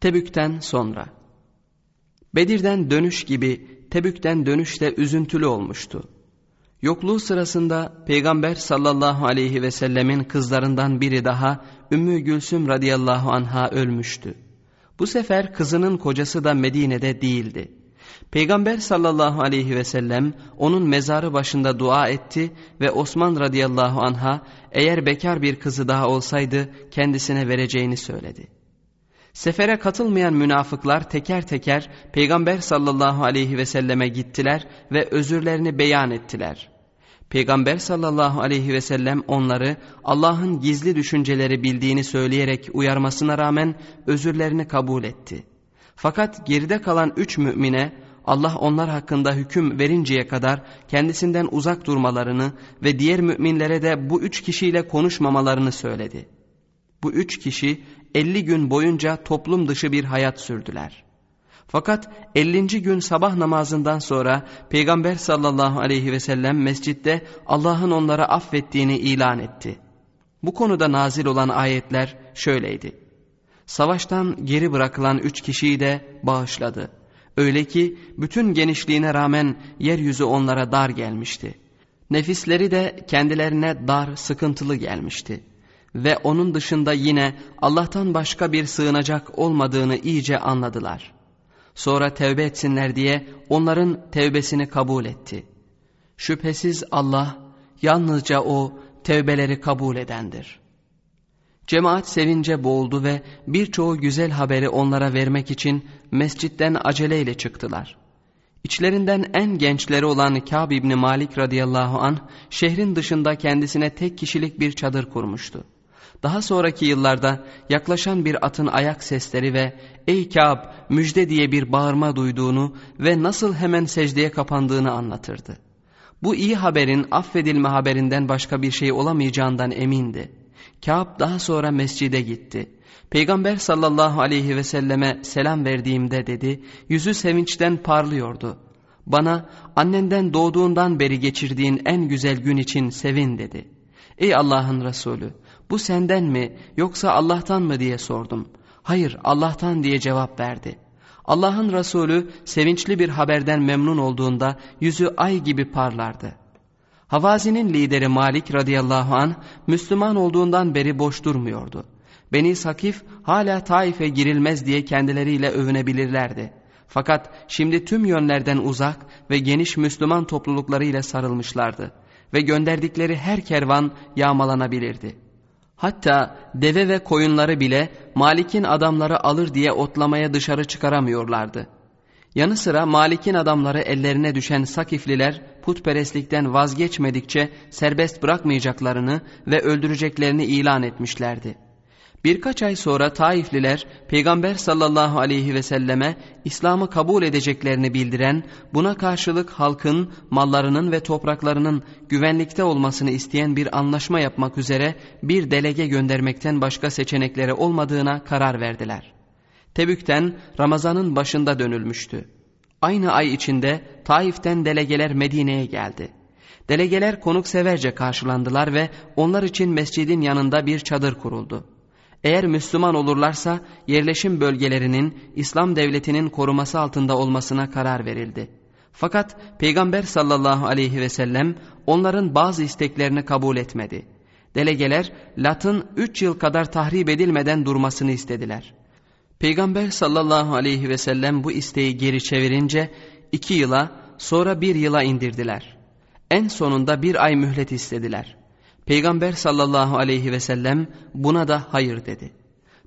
Tebük'ten sonra Bedir'den dönüş gibi Tebük'ten dönüş de üzüntülü olmuştu. Yokluğu sırasında Peygamber sallallahu aleyhi ve sellemin kızlarından biri daha Ümmü Gülsüm radıyallahu anha ölmüştü. Bu sefer kızının kocası da Medine'de değildi. Peygamber sallallahu aleyhi ve sellem onun mezarı başında dua etti ve Osman radıyallahu anha eğer bekar bir kızı daha olsaydı kendisine vereceğini söyledi. Sefere katılmayan münafıklar teker teker Peygamber sallallahu aleyhi ve selleme gittiler ve özürlerini beyan ettiler. Peygamber sallallahu aleyhi ve sellem onları Allah'ın gizli düşünceleri bildiğini söyleyerek uyarmasına rağmen özürlerini kabul etti. Fakat geride kalan üç mümine Allah onlar hakkında hüküm verinceye kadar kendisinden uzak durmalarını ve diğer müminlere de bu üç kişiyle konuşmamalarını söyledi. Bu üç kişi 50 gün boyunca toplum dışı bir hayat sürdüler. Fakat 50. gün sabah namazından sonra Peygamber sallallahu aleyhi ve sellem mescitte Allah'ın onlara affettiğini ilan etti. Bu konuda nazil olan ayetler şöyleydi. Savaştan geri bırakılan üç kişiyi de bağışladı. Öyle ki bütün genişliğine rağmen yeryüzü onlara dar gelmişti. Nefisleri de kendilerine dar, sıkıntılı gelmişti ve onun dışında yine Allah'tan başka bir sığınacak olmadığını iyice anladılar. Sonra tevbe etsinler diye onların tevbesini kabul etti. Şüphesiz Allah yalnızca o tevbeleri kabul edendir. Cemaat sevince boğuldu ve birçoğu güzel haberi onlara vermek için mescitten aceleyle çıktılar. İçlerinden en gençleri olan Kâb İbni Malik radıyallahu an şehrin dışında kendisine tek kişilik bir çadır kurmuştu. Daha sonraki yıllarda yaklaşan bir atın ayak sesleri ve ''Ey Kâb müjde'' diye bir bağırma duyduğunu ve nasıl hemen secdeye kapandığını anlatırdı. Bu iyi haberin affedilme haberinden başka bir şey olamayacağından emindi. Kâb daha sonra mescide gitti. Peygamber sallallahu aleyhi ve selleme selam verdiğimde dedi, yüzü sevinçten parlıyordu. Bana annenden doğduğundan beri geçirdiğin en güzel gün için sevin dedi. Ey Allah'ın Resulü bu senden mi yoksa Allah'tan mı diye sordum. Hayır Allah'tan diye cevap verdi. Allah'ın Resulü sevinçli bir haberden memnun olduğunda yüzü ay gibi parlardı. Havazinin lideri Malik radıyallahu an Müslüman olduğundan beri boş durmuyordu. Beni Sakif hala Taif'e girilmez diye kendileriyle övünebilirlerdi. Fakat şimdi tüm yönlerden uzak ve geniş Müslüman topluluklarıyla sarılmışlardı ve gönderdikleri her kervan yağmalanabilirdi.'' Hatta deve ve koyunları bile Malik'in adamları alır diye otlamaya dışarı çıkaramıyorlardı. Yanı sıra Malik'in adamları ellerine düşen Sakifliler putperestlikten vazgeçmedikçe serbest bırakmayacaklarını ve öldüreceklerini ilan etmişlerdi.'' Birkaç ay sonra Taifliler Peygamber sallallahu aleyhi ve selleme İslam'ı kabul edeceklerini bildiren, buna karşılık halkın, mallarının ve topraklarının güvenlikte olmasını isteyen bir anlaşma yapmak üzere bir delege göndermekten başka seçenekleri olmadığına karar verdiler. Tebük'ten Ramazan'ın başında dönülmüştü. Aynı ay içinde Taif'ten delegeler Medine'ye geldi. Delegeler konukseverce karşılandılar ve onlar için mescidin yanında bir çadır kuruldu. Eğer Müslüman olurlarsa yerleşim bölgelerinin İslam devletinin koruması altında olmasına karar verildi. Fakat Peygamber sallallahu aleyhi ve sellem onların bazı isteklerini kabul etmedi. Delegeler Lat'ın üç yıl kadar tahrip edilmeden durmasını istediler. Peygamber sallallahu aleyhi ve sellem bu isteği geri çevirince iki yıla sonra bir yıla indirdiler. En sonunda bir ay mühlet istediler. Peygamber sallallahu aleyhi ve sellem buna da hayır dedi.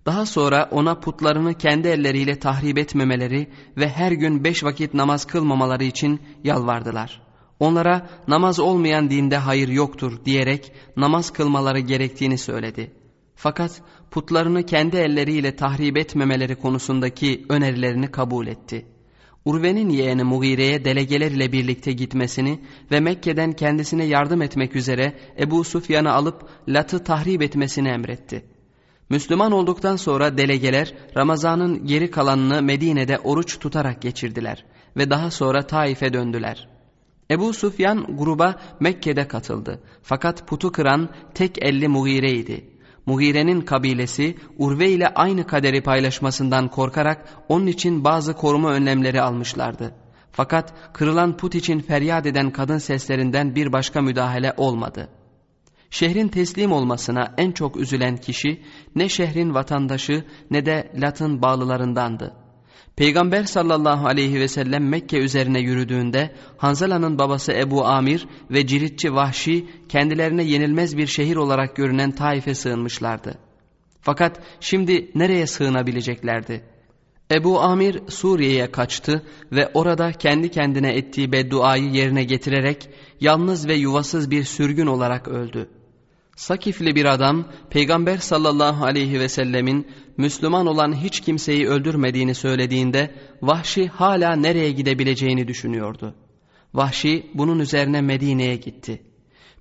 Daha sonra ona putlarını kendi elleriyle tahrip etmemeleri ve her gün beş vakit namaz kılmamaları için yalvardılar. Onlara namaz olmayan dinde hayır yoktur diyerek namaz kılmaları gerektiğini söyledi. Fakat putlarını kendi elleriyle tahrip etmemeleri konusundaki önerilerini kabul etti.'' Urve'nin yeğeni Mugire'ye delegeler ile birlikte gitmesini ve Mekke'den kendisine yardım etmek üzere Ebu Sufyan'ı alıp Lat'ı tahrip etmesini emretti. Müslüman olduktan sonra delegeler Ramazan'ın geri kalanını Medine'de oruç tutarak geçirdiler ve daha sonra Taif'e döndüler. Ebu Sufyan gruba Mekke'de katıldı fakat putu kıran tek elli Mugire'ydi. Mugire'nin kabilesi Urve ile aynı kaderi paylaşmasından korkarak onun için bazı koruma önlemleri almışlardı. Fakat kırılan put için feryat eden kadın seslerinden bir başka müdahale olmadı. Şehrin teslim olmasına en çok üzülen kişi ne şehrin vatandaşı ne de Latın bağlılarındandı. Peygamber sallallahu aleyhi ve sellem Mekke üzerine yürüdüğünde Hanzala'nın babası Ebu Amir ve ciritçi Vahşi kendilerine yenilmez bir şehir olarak görünen Taif'e sığınmışlardı. Fakat şimdi nereye sığınabileceklerdi? Ebu Amir Suriye'ye kaçtı ve orada kendi kendine ettiği bedduayı yerine getirerek yalnız ve yuvasız bir sürgün olarak öldü. Sakifli bir adam Peygamber sallallahu aleyhi ve sellemin Müslüman olan hiç kimseyi öldürmediğini söylediğinde Vahşi hala nereye gidebileceğini düşünüyordu. Vahşi bunun üzerine Medine'ye gitti.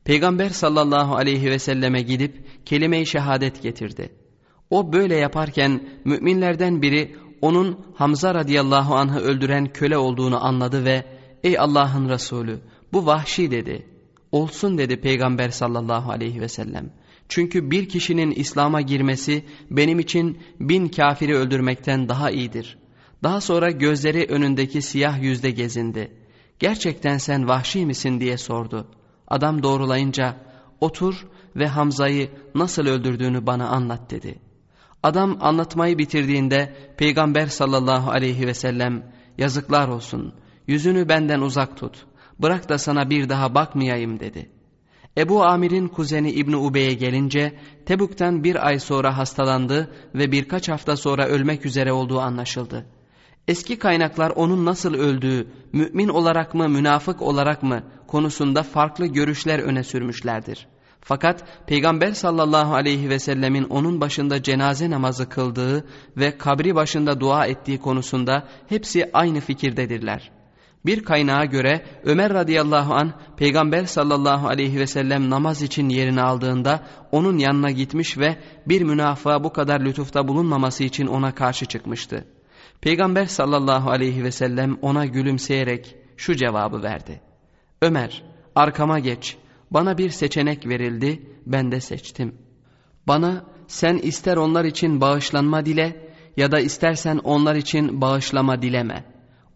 Peygamber sallallahu aleyhi ve selleme gidip kelime-i şehadet getirdi. O böyle yaparken müminlerden biri onun Hamza radıyallahu anh'ı öldüren köle olduğunu anladı ve ''Ey Allah'ın Resulü bu vahşi'' dedi. Olsun dedi Peygamber sallallahu aleyhi ve sellem. Çünkü bir kişinin İslam'a girmesi benim için bin kafiri öldürmekten daha iyidir. Daha sonra gözleri önündeki siyah yüzde gezindi. Gerçekten sen vahşi misin diye sordu. Adam doğrulayınca otur ve Hamza'yı nasıl öldürdüğünü bana anlat dedi. Adam anlatmayı bitirdiğinde Peygamber sallallahu aleyhi ve sellem yazıklar olsun yüzünü benden uzak tut bırak da sana bir daha bakmayayım dedi. Ebu Amir'in kuzeni İbni Ubey'e gelince Tebuk'ten bir ay sonra hastalandı ve birkaç hafta sonra ölmek üzere olduğu anlaşıldı. Eski kaynaklar onun nasıl öldüğü, mümin olarak mı münafık olarak mı konusunda farklı görüşler öne sürmüşlerdir. Fakat Peygamber sallallahu aleyhi ve sellemin onun başında cenaze namazı kıldığı ve kabri başında dua ettiği konusunda hepsi aynı fikirdedirler.'' Bir kaynağa göre Ömer radıyallahu an Peygamber sallallahu aleyhi ve sellem namaz için yerini aldığında onun yanına gitmiş ve bir münafığa bu kadar lütufta bulunmaması için ona karşı çıkmıştı. Peygamber sallallahu aleyhi ve sellem ona gülümseyerek şu cevabı verdi. Ömer arkama geç bana bir seçenek verildi ben de seçtim. Bana sen ister onlar için bağışlanma dile ya da istersen onlar için bağışlama dileme.''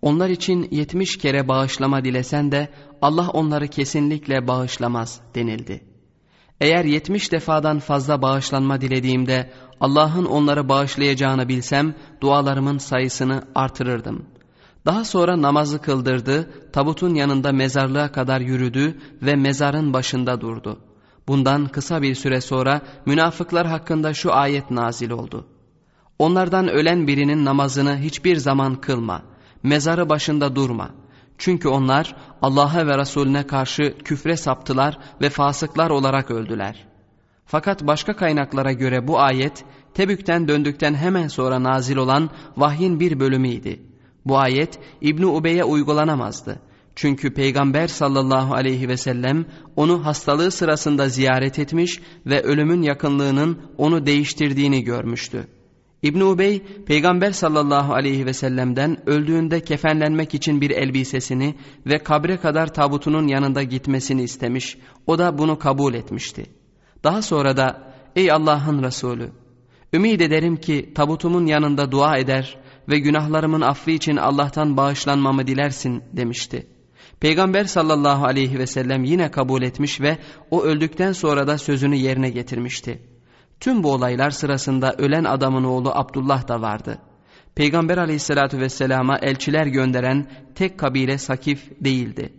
Onlar için yetmiş kere bağışlama dilesen de Allah onları kesinlikle bağışlamaz denildi. Eğer yetmiş defadan fazla bağışlanma dilediğimde Allah'ın onları bağışlayacağını bilsem dualarımın sayısını artırırdım. Daha sonra namazı kıldırdı, tabutun yanında mezarlığa kadar yürüdü ve mezarın başında durdu. Bundan kısa bir süre sonra münafıklar hakkında şu ayet nazil oldu. Onlardan ölen birinin namazını hiçbir zaman kılma.'' Mezarı başında durma. Çünkü onlar Allah'a ve Resulüne karşı küfre saptılar ve fasıklar olarak öldüler. Fakat başka kaynaklara göre bu ayet Tebük'ten döndükten hemen sonra nazil olan vahyin bir bölümüydü. Bu ayet İbni Ubey'e uygulanamazdı. Çünkü Peygamber sallallahu aleyhi ve sellem onu hastalığı sırasında ziyaret etmiş ve ölümün yakınlığının onu değiştirdiğini görmüştü. İbn Ubey Peygamber sallallahu aleyhi ve sellem'den öldüğünde kefenlenmek için bir elbisesini ve kabre kadar tabutunun yanında gitmesini istemiş. O da bunu kabul etmişti. Daha sonra da ey Allah'ın Resulü ümid ederim ki tabutumun yanında dua eder ve günahlarımın affı için Allah'tan bağışlanmamı dilersin demişti. Peygamber sallallahu aleyhi ve sellem yine kabul etmiş ve o öldükten sonra da sözünü yerine getirmişti. Tüm bu olaylar sırasında ölen adamın oğlu Abdullah da vardı. Peygamber aleyhissalatü vesselama elçiler gönderen tek kabile Sakif değildi.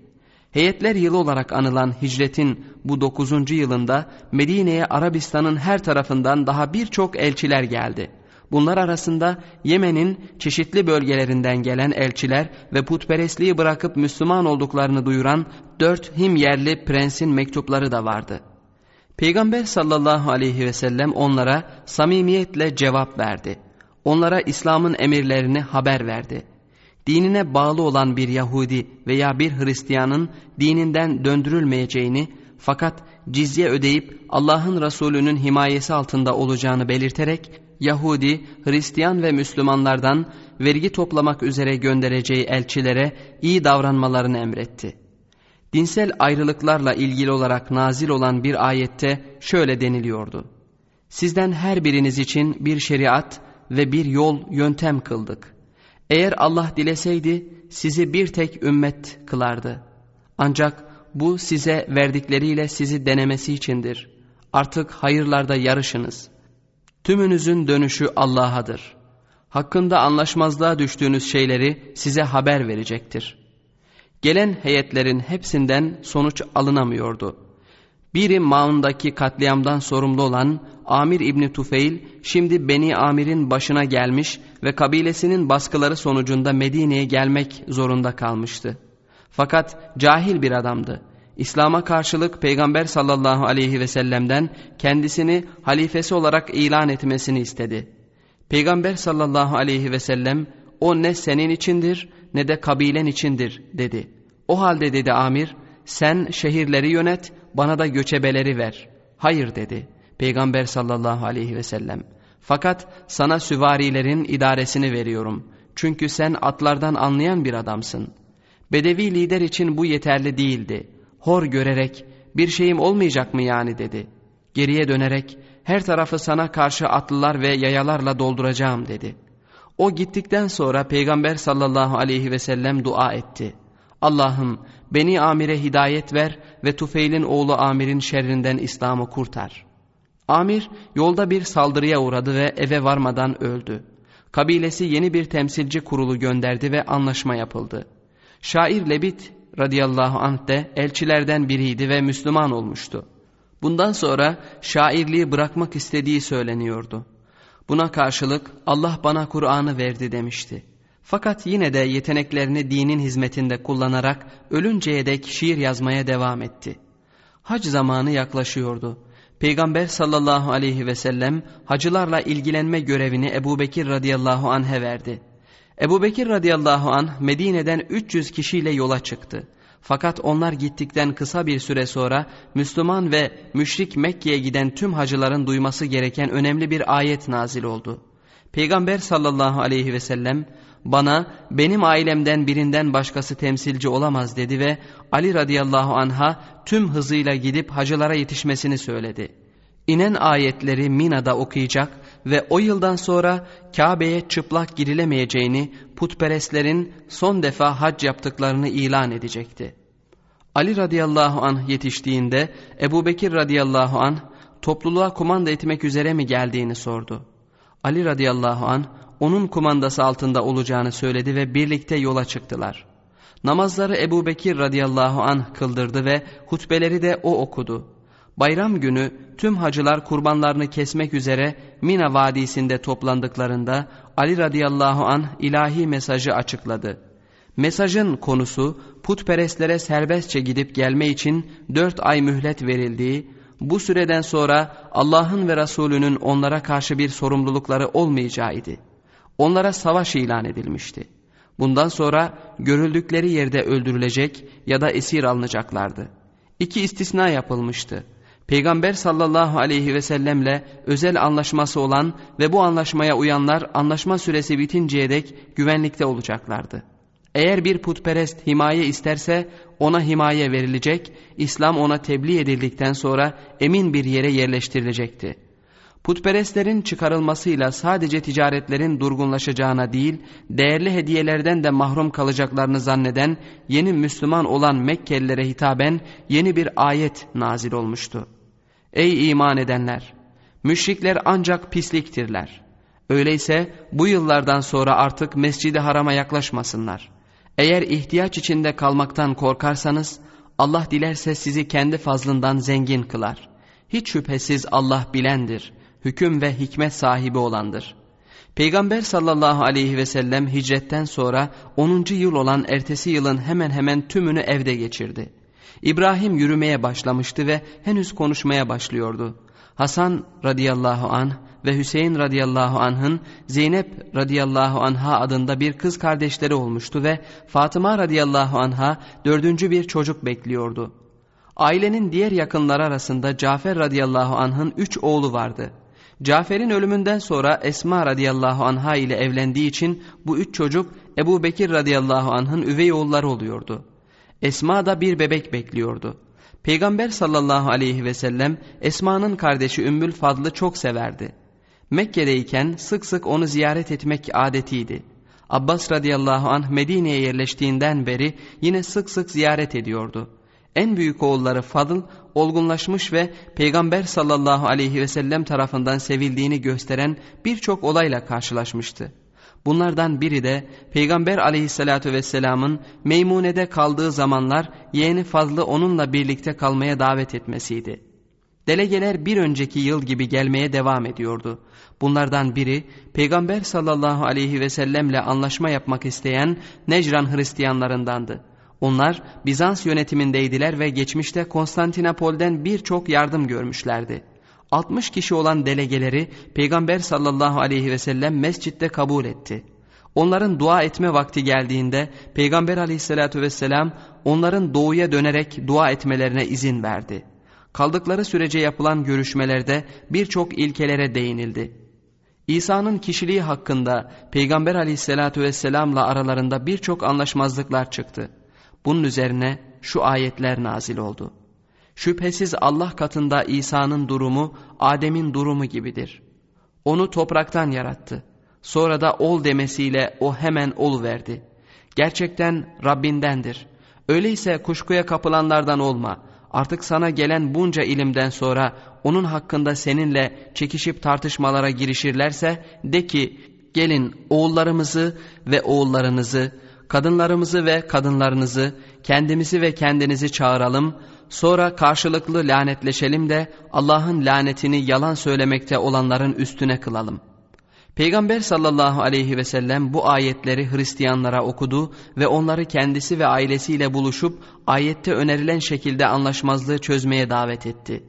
Heyetler yılı olarak anılan hicretin bu dokuzuncu yılında Medine'ye Arabistan'ın her tarafından daha birçok elçiler geldi. Bunlar arasında Yemen'in çeşitli bölgelerinden gelen elçiler ve putperestliği bırakıp Müslüman olduklarını duyuran dört Himyerli prensin mektupları da vardı.'' Peygamber sallallahu aleyhi ve sellem onlara samimiyetle cevap verdi. Onlara İslam'ın emirlerini haber verdi. Dinine bağlı olan bir Yahudi veya bir Hristiyanın dininden döndürülmeyeceğini fakat cizye ödeyip Allah'ın Resulü'nün himayesi altında olacağını belirterek Yahudi, Hristiyan ve Müslümanlardan vergi toplamak üzere göndereceği elçilere iyi davranmalarını emretti.'' Dinsel ayrılıklarla ilgili olarak nazil olan bir ayette şöyle deniliyordu. Sizden her biriniz için bir şeriat ve bir yol yöntem kıldık. Eğer Allah dileseydi sizi bir tek ümmet kılardı. Ancak bu size verdikleriyle sizi denemesi içindir. Artık hayırlarda yarışınız. Tümünüzün dönüşü Allah'adır. Hakkında anlaşmazlığa düştüğünüz şeyleri size haber verecektir. Gelen heyetlerin hepsinden sonuç alınamıyordu. Biri Maun'daki katliamdan sorumlu olan Amir İbni Tufeil şimdi Beni Amir'in başına gelmiş ve kabilesinin baskıları sonucunda Medine'ye gelmek zorunda kalmıştı. Fakat cahil bir adamdı. İslam'a karşılık Peygamber sallallahu aleyhi ve sellem'den kendisini halifesi olarak ilan etmesini istedi. Peygamber sallallahu aleyhi ve sellem o ne senin içindir ne de kabilen içindir dedi. O halde dedi amir sen şehirleri yönet bana da göçebeleri ver. Hayır dedi Peygamber sallallahu aleyhi ve sellem. Fakat sana süvarilerin idaresini veriyorum. Çünkü sen atlardan anlayan bir adamsın. Bedevi lider için bu yeterli değildi. Hor görerek bir şeyim olmayacak mı yani dedi. Geriye dönerek her tarafı sana karşı atlılar ve yayalarla dolduracağım dedi. O gittikten sonra Peygamber sallallahu aleyhi ve sellem dua etti. Allah'ım beni amire hidayet ver ve Tufeil'in oğlu amirin şerrinden İslam'ı kurtar. Amir yolda bir saldırıya uğradı ve eve varmadan öldü. Kabilesi yeni bir temsilci kurulu gönderdi ve anlaşma yapıldı. Şair Lebit radıyallahu anh de elçilerden biriydi ve Müslüman olmuştu. Bundan sonra şairliği bırakmak istediği söyleniyordu. Buna karşılık Allah bana Kur'an'ı verdi demişti. Fakat yine de yeteneklerini dinin hizmetinde kullanarak ölünceye dek şiir yazmaya devam etti. Hac zamanı yaklaşıyordu. Peygamber sallallahu aleyhi ve sellem hacılarla ilgilenme görevini Ebu Bekir radıyallahu anh'e verdi. Ebu Bekir radıyallahu anh Medine'den 300 kişiyle yola çıktı. Fakat onlar gittikten kısa bir süre sonra Müslüman ve müşrik Mekke'ye giden tüm hacıların duyması gereken önemli bir ayet nazil oldu. Peygamber sallallahu aleyhi ve sellem bana benim ailemden birinden başkası temsilci olamaz dedi ve Ali radıyallahu anha tüm hızıyla gidip hacılara yetişmesini söyledi. İnen ayetleri Mina'da okuyacak ve o yıldan sonra Kabe'ye çıplak girilemeyeceğini putperestlerin son defa hac yaptıklarını ilan edecekti. Ali radıyallahu anh yetiştiğinde Ebu Bekir radıyallahu anh topluluğa kumanda etmek üzere mi geldiğini sordu. Ali radıyallahu anh onun kumandası altında olacağını söyledi ve birlikte yola çıktılar. Namazları Ebu Bekir radıyallahu anh kıldırdı ve hutbeleri de o okudu. Bayram günü tüm hacılar kurbanlarını kesmek üzere Mina Vadisi'nde toplandıklarında Ali radıyallahu an ilahi mesajı açıkladı. Mesajın konusu putperestlere serbestçe gidip gelme için dört ay mühlet verildiği, bu süreden sonra Allah'ın ve Resulünün onlara karşı bir sorumlulukları olmayacağıydı. Onlara savaş ilan edilmişti. Bundan sonra görüldükleri yerde öldürülecek ya da esir alınacaklardı. İki istisna yapılmıştı. Peygamber sallallahu aleyhi ve sellemle özel anlaşması olan ve bu anlaşmaya uyanlar anlaşma süresi bitinceye dek güvenlikte olacaklardı. Eğer bir putperest himaye isterse ona himaye verilecek, İslam ona tebliğ edildikten sonra emin bir yere yerleştirilecekti. Putperestlerin çıkarılmasıyla sadece ticaretlerin durgunlaşacağına değil, değerli hediyelerden de mahrum kalacaklarını zanneden yeni Müslüman olan Mekkelilere hitaben yeni bir ayet nazil olmuştu. Ey iman edenler! Müşrikler ancak pisliktirler. Öyleyse bu yıllardan sonra artık mescidi harama yaklaşmasınlar. Eğer ihtiyaç içinde kalmaktan korkarsanız Allah dilerse sizi kendi fazlından zengin kılar. Hiç şüphesiz Allah bilendir, hüküm ve hikmet sahibi olandır. Peygamber sallallahu aleyhi ve sellem hicretten sonra 10. yıl olan ertesi yılın hemen hemen tümünü evde geçirdi. İbrahim yürümeye başlamıştı ve henüz konuşmaya başlıyordu. Hasan radıyallahu anh ve Hüseyin radıyallahu anh'ın Zeynep radıyallahu anha adında bir kız kardeşleri olmuştu ve Fatıma radıyallahu anha dördüncü bir çocuk bekliyordu. Ailenin diğer yakınları arasında Cafer radıyallahu anh'ın üç oğlu vardı. Cafer'in ölümünden sonra Esma radıyallahu anha ile evlendiği için bu üç çocuk Ebu Bekir radıyallahu anh'ın üvey oğulları oluyordu. Esma da bir bebek bekliyordu. Peygamber sallallahu aleyhi ve sellem Esma'nın kardeşi Ümmül Fadl'ı çok severdi. Mekke'deyken sık sık onu ziyaret etmek adetiydi. Abbas radıyallahu anh Medine'ye yerleştiğinden beri yine sık sık ziyaret ediyordu. En büyük oğulları Fadıl olgunlaşmış ve Peygamber sallallahu aleyhi ve sellem tarafından sevildiğini gösteren birçok olayla karşılaşmıştı. Bunlardan biri de Peygamber aleyhissalatü vesselamın Meymune'de kaldığı zamanlar yeğeni Fazlı onunla birlikte kalmaya davet etmesiydi. Delegeler bir önceki yıl gibi gelmeye devam ediyordu. Bunlardan biri Peygamber sallallahu aleyhi ve sellemle anlaşma yapmak isteyen Necran Hristiyanlarındandı. Onlar Bizans yönetimindeydiler ve geçmişte Konstantinopol'den birçok yardım görmüşlerdi. 60 kişi olan delegeleri Peygamber sallallahu aleyhi ve sellem mescitte kabul etti. Onların dua etme vakti geldiğinde Peygamber aleyhissalatü vesselam onların doğuya dönerek dua etmelerine izin verdi. Kaldıkları sürece yapılan görüşmelerde birçok ilkelere değinildi. İsa'nın kişiliği hakkında Peygamber aleyhissalatü vesselamla aralarında birçok anlaşmazlıklar çıktı. Bunun üzerine şu ayetler nazil oldu. Şüphesiz Allah katında İsa'nın durumu Adem'in durumu gibidir. Onu topraktan yarattı. Sonra da ol demesiyle o hemen ol verdi. Gerçekten Rabbindendir. Öyleyse kuşkuya kapılanlardan olma. Artık sana gelen bunca ilimden sonra onun hakkında seninle çekişip tartışmalara girişirlerse de ki gelin oğullarımızı ve oğullarınızı kadınlarımızı ve kadınlarınızı, kendimizi ve kendinizi çağıralım, sonra karşılıklı lanetleşelim de Allah'ın lanetini yalan söylemekte olanların üstüne kılalım. Peygamber sallallahu aleyhi ve sellem bu ayetleri Hristiyanlara okudu ve onları kendisi ve ailesiyle buluşup ayette önerilen şekilde anlaşmazlığı çözmeye davet etti.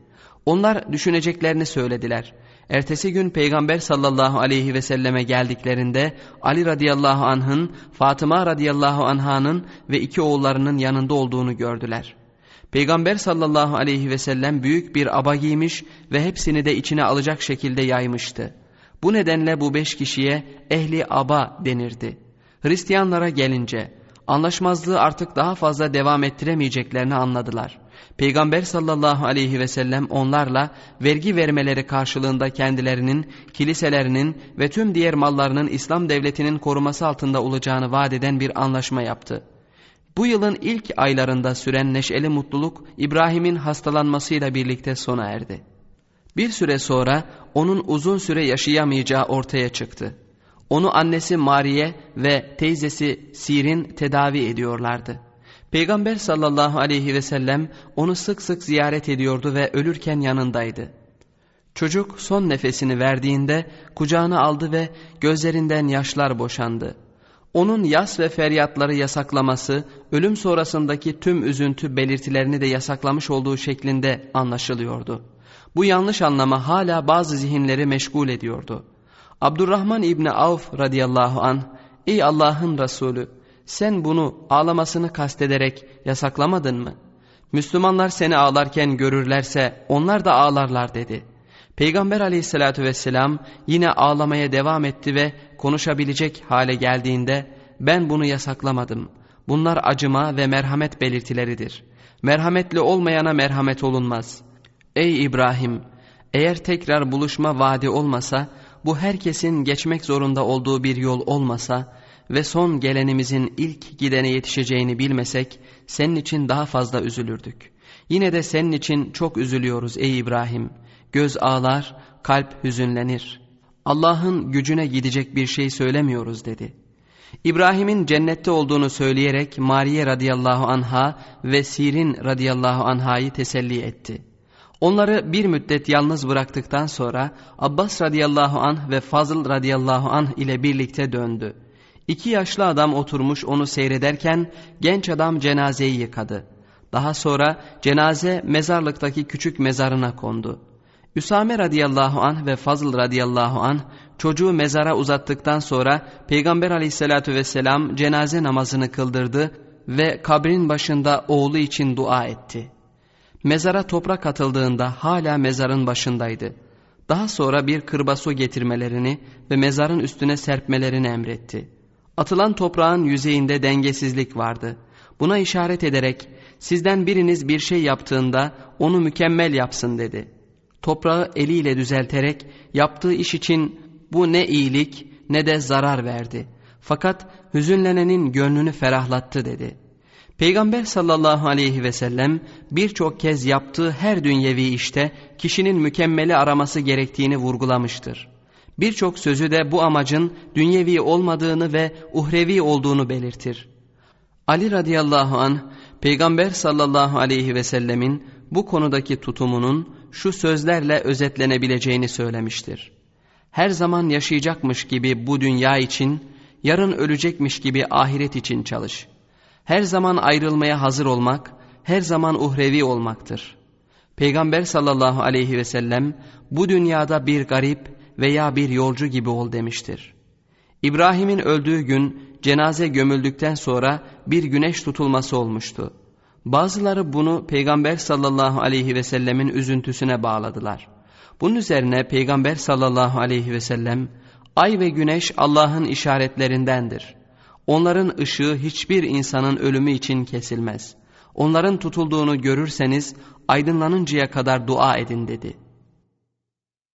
Onlar düşüneceklerini söylediler.'' Ertesi gün Peygamber sallallahu aleyhi ve selleme geldiklerinde Ali radıyallahu anh'ın, Fatıma radıyallahu anh'ın ve iki oğullarının yanında olduğunu gördüler. Peygamber sallallahu aleyhi ve sellem büyük bir aba giymiş ve hepsini de içine alacak şekilde yaymıştı. Bu nedenle bu beş kişiye ehli aba denirdi. Hristiyanlara gelince anlaşmazlığı artık daha fazla devam ettiremeyeceklerini anladılar. Peygamber sallallahu aleyhi ve sellem onlarla vergi vermeleri karşılığında kendilerinin, kiliselerinin ve tüm diğer mallarının İslam devletinin koruması altında olacağını vaat eden bir anlaşma yaptı. Bu yılın ilk aylarında süren neşeli mutluluk İbrahim'in hastalanmasıyla birlikte sona erdi. Bir süre sonra onun uzun süre yaşayamayacağı ortaya çıktı. Onu annesi Mariye ve teyzesi Sirin tedavi ediyorlardı. Peygamber sallallahu aleyhi ve sellem onu sık sık ziyaret ediyordu ve ölürken yanındaydı. Çocuk son nefesini verdiğinde kucağına aldı ve gözlerinden yaşlar boşandı. Onun yas ve feryatları yasaklaması, ölüm sonrasındaki tüm üzüntü belirtilerini de yasaklamış olduğu şeklinde anlaşılıyordu. Bu yanlış anlama hala bazı zihinleri meşgul ediyordu. Abdurrahman İbni Avf radıyallahu an, ''Ey Allah'ın Resulü, sen bunu ağlamasını kastederek yasaklamadın mı? Müslümanlar seni ağlarken görürlerse onlar da ağlarlar dedi. Peygamber aleyhissalatü vesselam yine ağlamaya devam etti ve konuşabilecek hale geldiğinde ben bunu yasaklamadım. Bunlar acıma ve merhamet belirtileridir. Merhametli olmayana merhamet olunmaz. Ey İbrahim! Eğer tekrar buluşma vaadi olmasa, bu herkesin geçmek zorunda olduğu bir yol olmasa, ve son gelenimizin ilk gidene yetişeceğini bilmesek senin için daha fazla üzülürdük. Yine de senin için çok üzülüyoruz ey İbrahim. Göz ağlar, kalp hüzünlenir. Allah'ın gücüne gidecek bir şey söylemiyoruz dedi. İbrahim'in cennette olduğunu söyleyerek Mariye radıyallahu anha ve Sirin radıyallahu anhayı teselli etti. Onları bir müddet yalnız bıraktıktan sonra Abbas radıyallahu anh ve Fazıl radıyallahu anh ile birlikte döndü. İki yaşlı adam oturmuş onu seyrederken genç adam cenazeyi yıkadı. Daha sonra cenaze mezarlıktaki küçük mezarına kondu. Üsame radıyallahu anh ve Fazıl radıyallahu anh çocuğu mezara uzattıktan sonra Peygamber aleyhissalatü vesselam cenaze namazını kıldırdı ve kabrin başında oğlu için dua etti. Mezara toprak atıldığında hala mezarın başındaydı. Daha sonra bir kırbaso getirmelerini ve mezarın üstüne serpmelerini emretti. Atılan toprağın yüzeyinde dengesizlik vardı. Buna işaret ederek sizden biriniz bir şey yaptığında onu mükemmel yapsın dedi. Toprağı eliyle düzelterek yaptığı iş için bu ne iyilik ne de zarar verdi. Fakat hüzünlenenin gönlünü ferahlattı dedi. Peygamber sallallahu aleyhi ve sellem birçok kez yaptığı her dünyevi işte kişinin mükemmeli araması gerektiğini vurgulamıştır. Birçok sözü de bu amacın dünyevi olmadığını ve uhrevi olduğunu belirtir. Ali radıyallahu an Peygamber sallallahu aleyhi ve sellemin bu konudaki tutumunun şu sözlerle özetlenebileceğini söylemiştir. Her zaman yaşayacakmış gibi bu dünya için, yarın ölecekmiş gibi ahiret için çalış. Her zaman ayrılmaya hazır olmak, her zaman uhrevi olmaktır. Peygamber sallallahu aleyhi ve sellem bu dünyada bir garip veya bir yolcu gibi ol demiştir. İbrahim'in öldüğü gün cenaze gömüldükten sonra bir güneş tutulması olmuştu. Bazıları bunu Peygamber sallallahu aleyhi ve sellemin üzüntüsüne bağladılar. Bunun üzerine Peygamber sallallahu aleyhi ve sellem ay ve güneş Allah'ın işaretlerindendir. Onların ışığı hiçbir insanın ölümü için kesilmez. Onların tutulduğunu görürseniz aydınlanıncaya kadar dua edin dedi.''